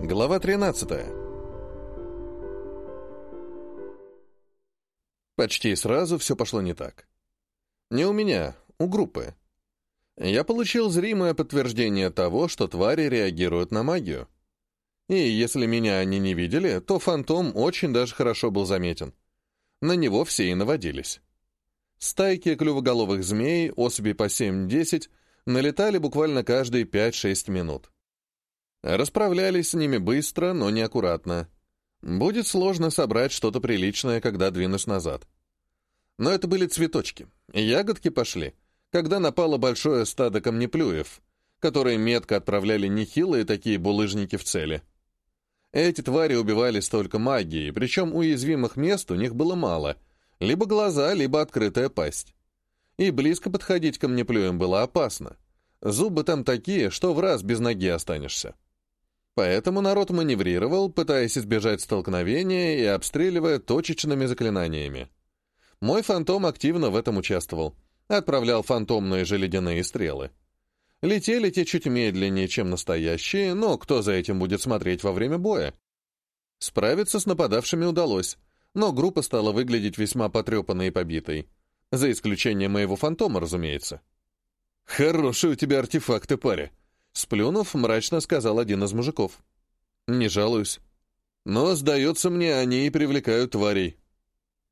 Глава 13. Почти сразу все пошло не так. Не у меня, у группы. Я получил зримое подтверждение того, что твари реагируют на магию. И если меня они не видели, то фантом очень даже хорошо был заметен. На него все и наводились. Стайки клювоголовых змей, особей по 7-10, налетали буквально каждые 5-6 минут. Расправлялись с ними быстро, но неаккуратно. Будет сложно собрать что-то приличное, когда двинусь назад. Но это были цветочки. Ягодки пошли, когда напало большое стадо камнеплюев, которые метко отправляли нехилые такие булыжники в цели. Эти твари убивались только магией, причем уязвимых мест у них было мало. Либо глаза, либо открытая пасть. И близко подходить ко мне было опасно. Зубы там такие, что в раз без ноги останешься. Поэтому народ маневрировал, пытаясь избежать столкновения и обстреливая точечными заклинаниями. Мой фантом активно в этом участвовал. Отправлял фантомные же ледяные стрелы. Летели те чуть медленнее, чем настоящие, но кто за этим будет смотреть во время боя? Справиться с нападавшими удалось, но группа стала выглядеть весьма потрепанной и побитой. За исключением моего фантома, разумеется. «Хорошие у тебя артефакты, паря!» Сплюнув, мрачно сказал один из мужиков. «Не жалуюсь. Но, сдается мне, они и привлекают тварей.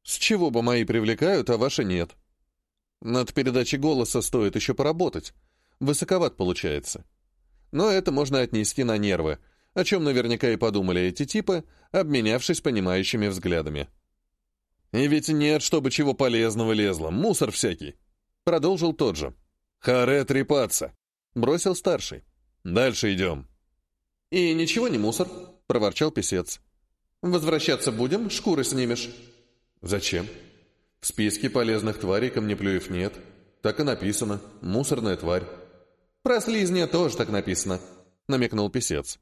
С чего бы мои привлекают, а ваши нет? Над передачей голоса стоит еще поработать. Высоковат получается. Но это можно отнести на нервы, о чем наверняка и подумали эти типы, обменявшись понимающими взглядами. «И ведь нет, чтобы чего полезного лезло, мусор всякий», — продолжил тот же. «Харе трепаться», — бросил старший. «Дальше идем». «И ничего не мусор», — проворчал писец. «Возвращаться будем, шкуры снимешь». «Зачем? В списке полезных тварей камнеплюев нет. Так и написано. Мусорная тварь». «Про слизня тоже так написано», — намекнул писец.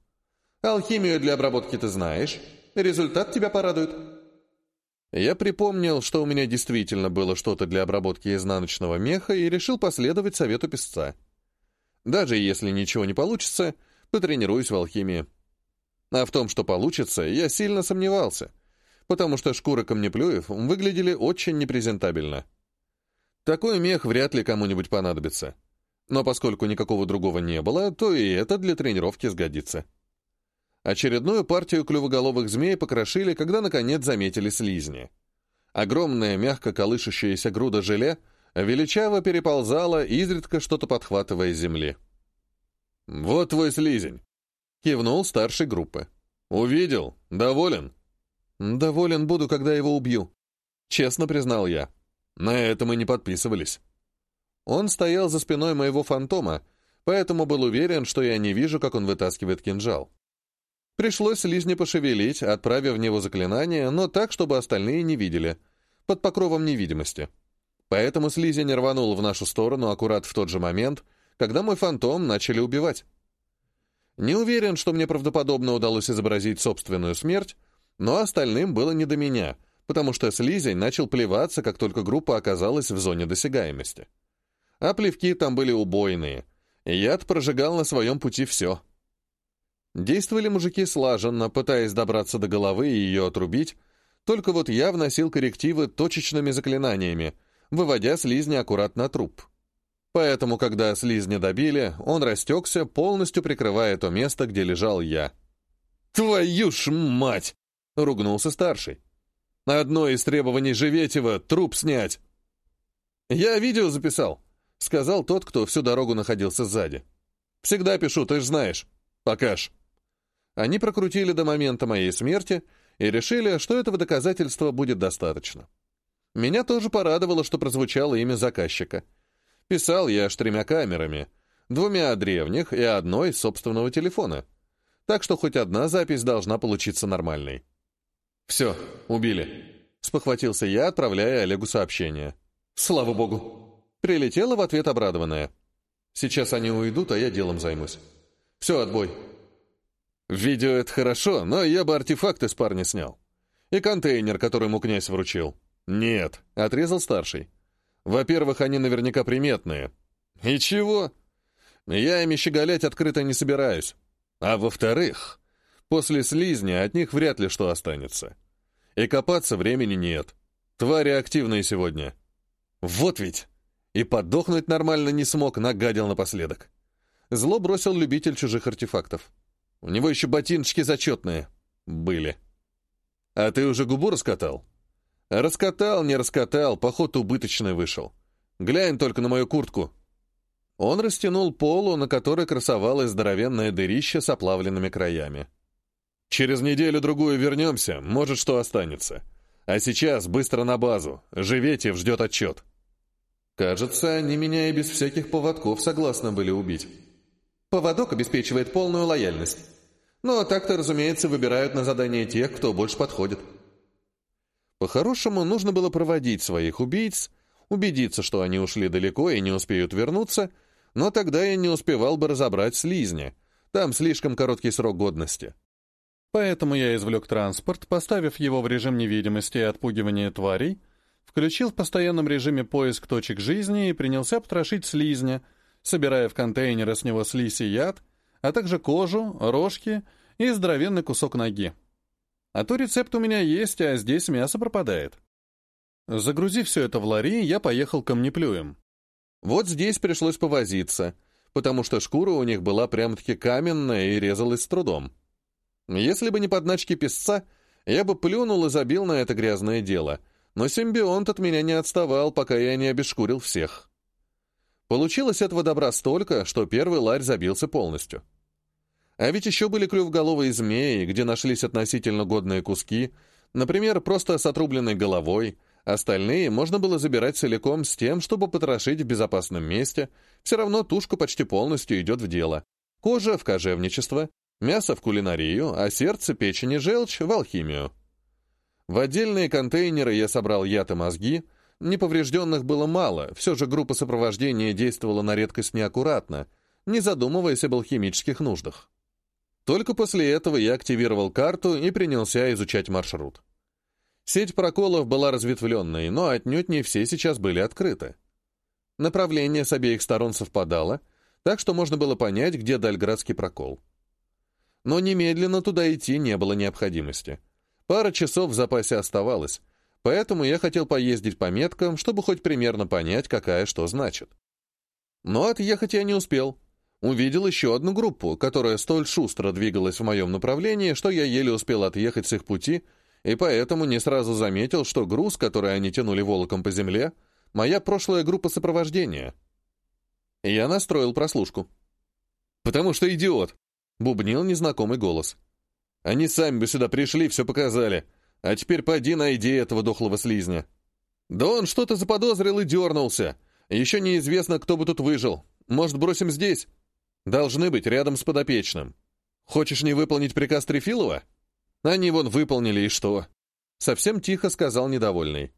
«Алхимию для обработки ты знаешь. Результат тебя порадует». Я припомнил, что у меня действительно было что-то для обработки изнаночного меха и решил последовать совету писца. Даже если ничего не получится, потренируюсь в алхимии. А в том, что получится, я сильно сомневался, потому что шкуры камнеплюев выглядели очень непрезентабельно. Такой мех вряд ли кому-нибудь понадобится. Но поскольку никакого другого не было, то и это для тренировки сгодится. Очередную партию клювоголовых змей покрошили, когда наконец заметили слизни. Огромная, мягко колышущаяся груда желе величаво переползала, изредка что-то подхватывая земли. «Вот твой слизень!» — кивнул старший группы. «Увидел? Доволен?» «Доволен буду, когда его убью», — честно признал я. На это мы не подписывались. Он стоял за спиной моего фантома, поэтому был уверен, что я не вижу, как он вытаскивает кинжал. Пришлось слизни пошевелить, отправив в него заклинание, но так, чтобы остальные не видели, под покровом невидимости. Поэтому слизень рванул в нашу сторону аккурат в тот же момент, когда мой фантом начали убивать. Не уверен, что мне правдоподобно удалось изобразить собственную смерть, но остальным было не до меня, потому что слизень начал плеваться, как только группа оказалась в зоне досягаемости а плевки там были убойные. Яд прожигал на своем пути все. Действовали мужики слаженно, пытаясь добраться до головы и ее отрубить, только вот я вносил коррективы точечными заклинаниями, выводя слизня аккуратно на труп. Поэтому, когда слизня добили, он растекся, полностью прикрывая то место, где лежал я. «Твою ж мать!» — ругнулся старший. «Одно из требований Живетева — труп снять». «Я видео записал», — сказал тот, кто всю дорогу находился сзади. «Всегда пишу, ты ж знаешь. Покаж». Они прокрутили до момента моей смерти и решили, что этого доказательства будет достаточно. Меня тоже порадовало, что прозвучало имя заказчика. Писал я аж тремя камерами, двумя древних и одной собственного телефона. Так что хоть одна запись должна получиться нормальной. «Все, убили», — спохватился я, отправляя Олегу сообщение. «Слава богу!» Прилетела в ответ обрадованная. «Сейчас они уйдут, а я делом займусь. Все, отбой». «Видео — это хорошо, но я бы артефакты с парня снял. И контейнер, который ему князь вручил». «Нет», — отрезал старший. «Во-первых, они наверняка приметные». «И чего?» «Я ими щеголять открыто не собираюсь. А во-вторых, После слизня от них вряд ли что останется. И копаться времени нет. Твари активные сегодня. Вот ведь! И подохнуть нормально не смог, нагадил напоследок. Зло бросил любитель чужих артефактов. У него еще ботиночки зачетные. Были. А ты уже губу раскатал? Раскатал, не раскатал, поход убыточный вышел. Глянь только на мою куртку. Он растянул полу, на которой красовалось здоровенное дырище с оплавленными краями. Через неделю-другую вернемся, может, что останется. А сейчас быстро на базу. Живете, ждет отчет. Кажется, они меня и без всяких поводков согласны были убить. Поводок обеспечивает полную лояльность. Но так-то, разумеется, выбирают на задание тех, кто больше подходит. По-хорошему, нужно было проводить своих убийц, убедиться, что они ушли далеко и не успеют вернуться, но тогда я не успевал бы разобрать слизня. Там слишком короткий срок годности. Поэтому я извлек транспорт, поставив его в режим невидимости и отпугивания тварей, включил в постоянном режиме поиск точек жизни и принялся потрошить слизня, собирая в контейнеры с него слизь и яд, а также кожу, рожки и здоровенный кусок ноги. А то рецепт у меня есть, а здесь мясо пропадает. Загрузив все это в лари, я поехал к камнеплюям. Вот здесь пришлось повозиться, потому что шкура у них была прям-таки каменная и резалась с трудом. Если бы не подначки песца, я бы плюнул и забил на это грязное дело, но симбионт от меня не отставал, пока я не обешкурил всех. Получилось этого добра столько, что первый ларь забился полностью. А ведь еще были клювголовые змеи, где нашлись относительно годные куски, например, просто с отрубленной головой, остальные можно было забирать целиком с тем, чтобы потрошить в безопасном месте, все равно тушка почти полностью идет в дело. Кожа в кожевничество, мясо в кулинарию, а сердце, печень и желчь в алхимию. В отдельные контейнеры я собрал яд и мозги, неповрежденных было мало, все же группа сопровождения действовала на редкость неаккуратно, не задумываясь об алхимических нуждах. Только после этого я активировал карту и принялся изучать маршрут. Сеть проколов была разветвленной, но отнюдь не все сейчас были открыты. Направление с обеих сторон совпадало, так что можно было понять, где Дальградский прокол но немедленно туда идти не было необходимости. Пара часов в запасе оставалось, поэтому я хотел поездить по меткам, чтобы хоть примерно понять, какая что значит. Но отъехать я не успел. Увидел еще одну группу, которая столь шустро двигалась в моем направлении, что я еле успел отъехать с их пути, и поэтому не сразу заметил, что груз, который они тянули волоком по земле, моя прошлая группа сопровождения. Я настроил прослушку. «Потому что идиот!» Бубнил незнакомый голос. «Они сами бы сюда пришли, все показали. А теперь поди найди этого дохлого слизня». «Да он что-то заподозрил и дернулся. Еще неизвестно, кто бы тут выжил. Может, бросим здесь? Должны быть рядом с подопечным. Хочешь не выполнить приказ Трефилова? Они вон выполнили, и что?» Совсем тихо сказал недовольный.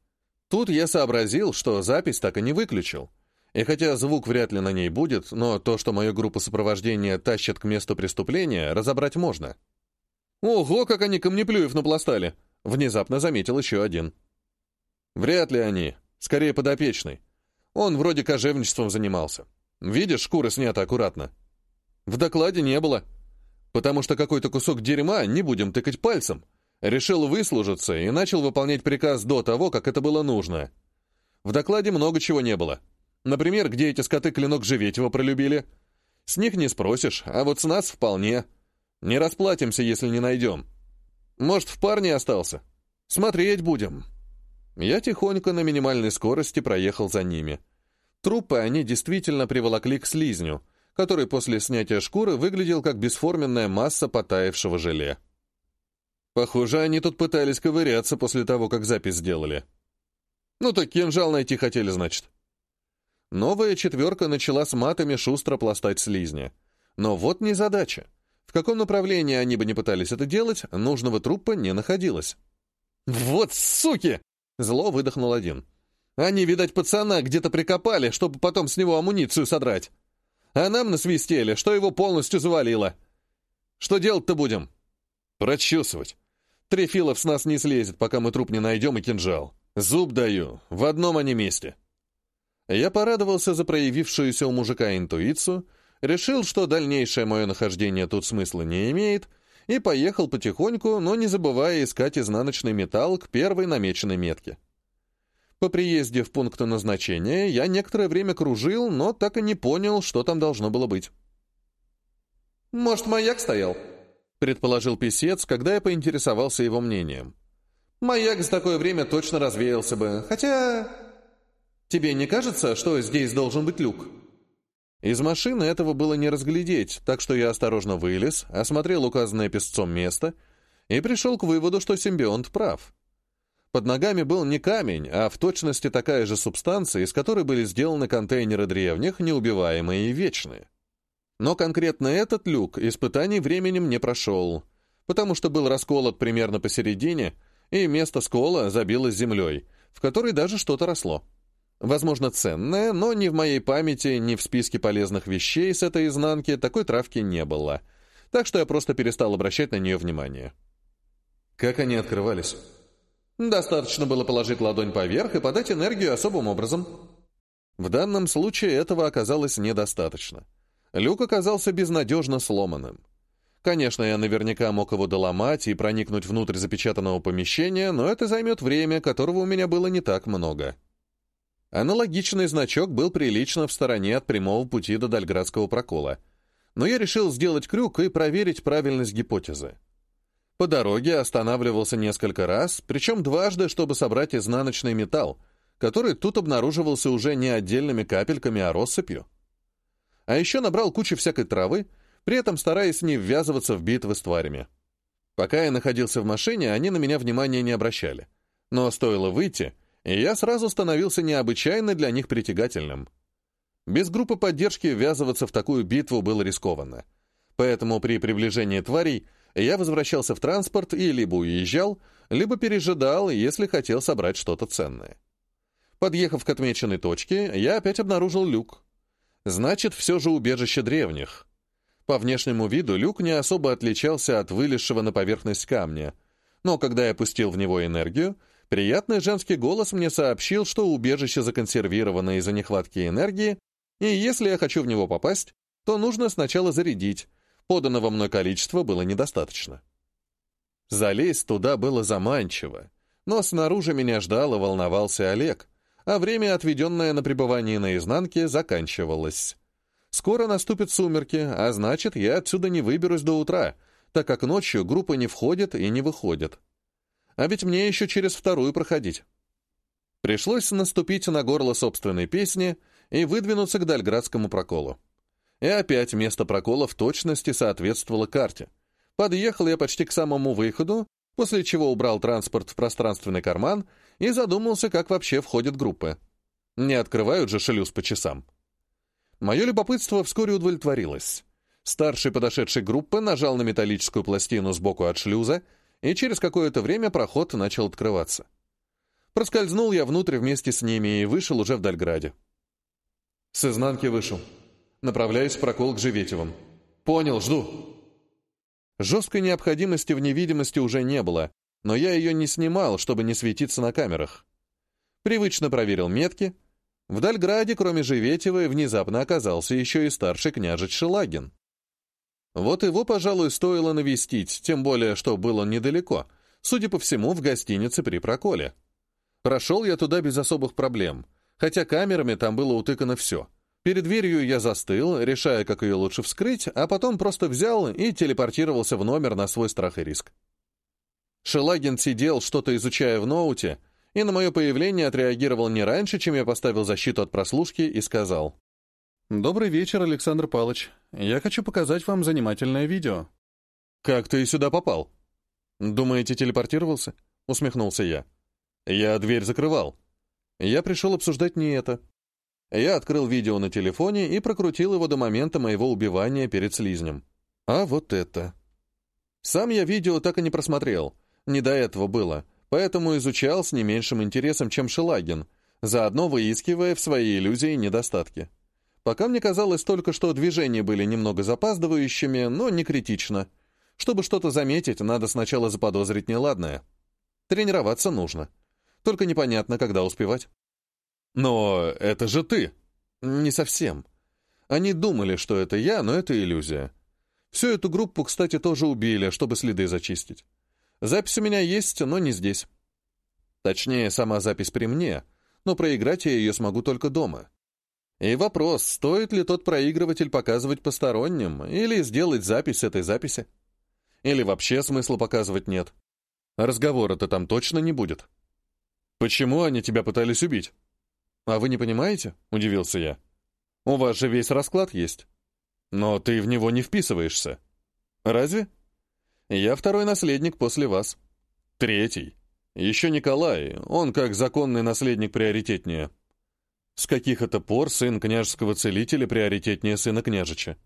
Тут я сообразил, что запись так и не выключил. И хотя звук вряд ли на ней будет, но то, что мою группу сопровождения тащат к месту преступления, разобрать можно. «Ого, как они камнеплюев напластали!» — внезапно заметил еще один. «Вряд ли они. Скорее подопечный. Он вроде кожевничеством занимался. Видишь, шкура снята аккуратно. В докладе не было. Потому что какой-то кусок дерьма, не будем тыкать пальцем, решил выслужиться и начал выполнять приказ до того, как это было нужно. В докладе много чего не было. Например, где эти скоты клинок Живетева пролюбили? С них не спросишь, а вот с нас вполне. Не расплатимся, если не найдем. Может, в парне остался? Смотреть будем. Я тихонько на минимальной скорости проехал за ними. Трупы они действительно приволокли к слизню, который после снятия шкуры выглядел как бесформенная масса потаявшего желе. Похоже, они тут пытались ковыряться после того, как запись сделали. Ну так кинжал найти хотели, значит. Новая четверка начала с матами шустро пластать слизня. Но вот не задача. В каком направлении они бы не пытались это делать, нужного трупа не находилось. «Вот суки!» — зло выдохнул один. «Они, видать, пацана где-то прикопали, чтобы потом с него амуницию содрать. А нам насвистели, что его полностью завалило. Что делать-то будем?» «Прочесывать. Трефилов с нас не слезет, пока мы труп не найдем и кинжал. Зуб даю, в одном они месте». Я порадовался за проявившуюся у мужика интуицию, решил, что дальнейшее мое нахождение тут смысла не имеет, и поехал потихоньку, но не забывая искать изнаночный металл к первой намеченной метке. По приезде в пункт назначения я некоторое время кружил, но так и не понял, что там должно было быть. «Может, маяк стоял?» — предположил писец, когда я поинтересовался его мнением. «Маяк за такое время точно развеялся бы, хотя...» «Тебе не кажется, что здесь должен быть люк?» Из машины этого было не разглядеть, так что я осторожно вылез, осмотрел указанное песцом место и пришел к выводу, что симбионт прав. Под ногами был не камень, а в точности такая же субстанция, из которой были сделаны контейнеры древних, неубиваемые и вечные. Но конкретно этот люк испытаний временем не прошел, потому что был расколот примерно посередине, и место скола забилось землей, в которой даже что-то росло. Возможно, ценное, но ни в моей памяти, ни в списке полезных вещей с этой изнанки такой травки не было, так что я просто перестал обращать на нее внимание. Как они открывались? Достаточно было положить ладонь поверх и подать энергию особым образом. В данном случае этого оказалось недостаточно. Люк оказался безнадежно сломанным. Конечно, я наверняка мог его доломать и проникнуть внутрь запечатанного помещения, но это займет время, которого у меня было не так много. Аналогичный значок был прилично в стороне от прямого пути до Дальградского прокола. Но я решил сделать крюк и проверить правильность гипотезы. По дороге останавливался несколько раз, причем дважды, чтобы собрать изнаночный металл, который тут обнаруживался уже не отдельными капельками, а россыпью. А еще набрал кучу всякой травы, при этом стараясь не ввязываться в битвы с тварями. Пока я находился в машине, они на меня внимания не обращали. Но стоило выйти, и я сразу становился необычайно для них притягательным. Без группы поддержки ввязываться в такую битву было рискованно. Поэтому при приближении тварей я возвращался в транспорт и либо уезжал, либо пережидал, если хотел собрать что-то ценное. Подъехав к отмеченной точке, я опять обнаружил люк. Значит, все же убежище древних. По внешнему виду люк не особо отличался от вылезшего на поверхность камня, но когда я пустил в него энергию, приятный женский голос мне сообщил, что убежище законсервировано из-за нехватки энергии, и если я хочу в него попасть, то нужно сначала зарядить, Поданного мной количества было недостаточно. Залезть туда было заманчиво, но снаружи меня ждал и волновался Олег, а время, отведенное на пребывание на изнанке, заканчивалось. Скоро наступят сумерки, а значит, я отсюда не выберусь до утра, так как ночью группа не входит и не выходит. А ведь мне еще через вторую проходить. Пришлось наступить на горло собственной песни и выдвинуться к Дальградскому проколу. И опять место прокола в точности соответствовало карте. Подъехал я почти к самому выходу, после чего убрал транспорт в пространственный карман и задумался, как вообще входят группы. Не открывают же шлюз по часам. Мое любопытство вскоре удовлетворилось. Старший подошедший группы нажал на металлическую пластину сбоку от шлюза, и через какое-то время проход начал открываться. Проскользнул я внутрь вместе с ними и вышел уже в Дальграде. «С изнанки вышел», Направляюсь в прокол к Живетевым. Понял, жду. Жесткой необходимости в невидимости уже не было, но я ее не снимал, чтобы не светиться на камерах. Привычно проверил метки. В Дальграде, кроме Живетевой, внезапно оказался еще и старший княжич Шелагин. Вот его, пожалуй, стоило навестить, тем более, что был он недалеко, судя по всему, в гостинице при проколе. Прошел я туда без особых проблем, хотя камерами там было утыкано все — Перед дверью я застыл, решая, как ее лучше вскрыть, а потом просто взял и телепортировался в номер на свой страх и риск. Шелагин сидел, что-то изучая в ноуте, и на мое появление отреагировал не раньше, чем я поставил защиту от прослушки и сказал. «Добрый вечер, Александр Палыч. Я хочу показать вам занимательное видео». «Как ты сюда попал?» «Думаете, телепортировался?» — усмехнулся я. «Я дверь закрывал. Я пришел обсуждать не это. Я открыл видео на телефоне и прокрутил его до момента моего убивания перед слизнем. А вот это. Сам я видео так и не просмотрел. Не до этого было. Поэтому изучал с не меньшим интересом, чем Шелагин, заодно выискивая в своей иллюзии недостатки. Пока мне казалось только, что движения были немного запаздывающими, но не критично. Чтобы что-то заметить, надо сначала заподозрить неладное. Тренироваться нужно. Только непонятно, когда успевать. «Но это же ты!» «Не совсем. Они думали, что это я, но это иллюзия. Всю эту группу, кстати, тоже убили, чтобы следы зачистить. Запись у меня есть, но не здесь. Точнее, сама запись при мне, но проиграть я ее смогу только дома. И вопрос, стоит ли тот проигрыватель показывать посторонним, или сделать запись этой записи. Или вообще смысла показывать нет. Разговора-то там точно не будет. «Почему они тебя пытались убить?» «А вы не понимаете?» — удивился я. «У вас же весь расклад есть. Но ты в него не вписываешься. Разве? Я второй наследник после вас. Третий. Еще Николай, он как законный наследник приоритетнее. С каких это пор сын княжеского целителя приоритетнее сына княжича?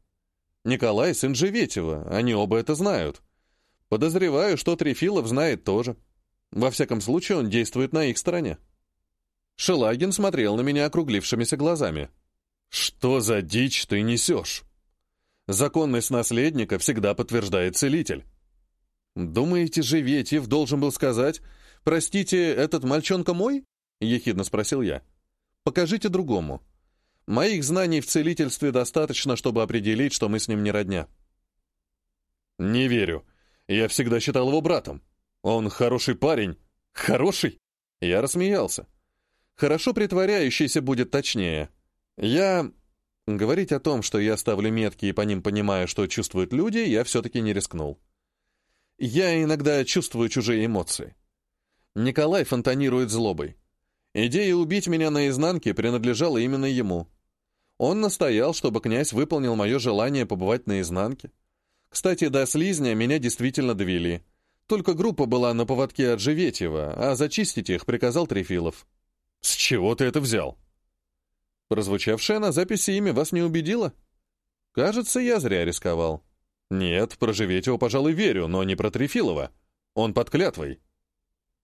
Николай — сын Живетева, они оба это знают. Подозреваю, что Трефилов знает тоже. Во всяком случае, он действует на их стороне. Шелагин смотрел на меня округлившимися глазами. «Что за дичь ты несешь?» Законность наследника всегда подтверждает целитель. «Думаете, Живетьев должен был сказать, «Простите, этот мальчонка мой?» — ехидно спросил я. «Покажите другому. Моих знаний в целительстве достаточно, чтобы определить, что мы с ним не родня». «Не верю. Я всегда считал его братом. Он хороший парень. Хороший?» Я рассмеялся. «Хорошо притворяющийся будет точнее. Я Говорить о том, что я ставлю метки и по ним понимаю, что чувствуют люди, я все-таки не рискнул. Я иногда чувствую чужие эмоции. Николай фонтанирует злобой. Идея убить меня наизнанке принадлежала именно ему. Он настоял, чтобы князь выполнил мое желание побывать наизнанке. Кстати, до слизня меня действительно довели. Только группа была на поводке от Живетьева, а зачистить их приказал Трефилов. «С чего ты это взял?» Прозвучавшее на записи имя вас не убедило? Кажется, я зря рисковал. Нет, про Живетева, пожалуй, верю, но не про Трефилова. Он под клятвой.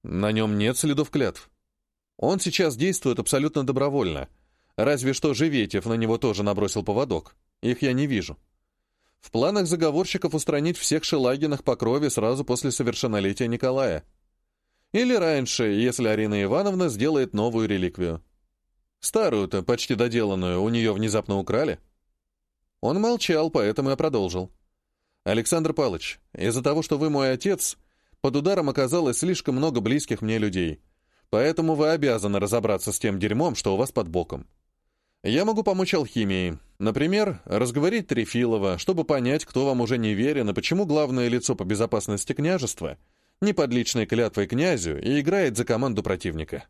На нем нет следов клятв. Он сейчас действует абсолютно добровольно. Разве что Живетев на него тоже набросил поводок. Их я не вижу. В планах заговорщиков устранить всех Шелагинах по крови сразу после совершеннолетия Николая. Или раньше, если Арина Ивановна сделает новую реликвию. Старую-то, почти доделанную, у нее внезапно украли. Он молчал, поэтому я продолжил. «Александр Павлович, из-за того, что вы мой отец, под ударом оказалось слишком много близких мне людей, поэтому вы обязаны разобраться с тем дерьмом, что у вас под боком. Я могу помочь алхимии. Например, разговорить Трефилова, чтобы понять, кто вам уже не верен и почему главное лицо по безопасности княжества не под личной клятвой князю и играет за команду противника».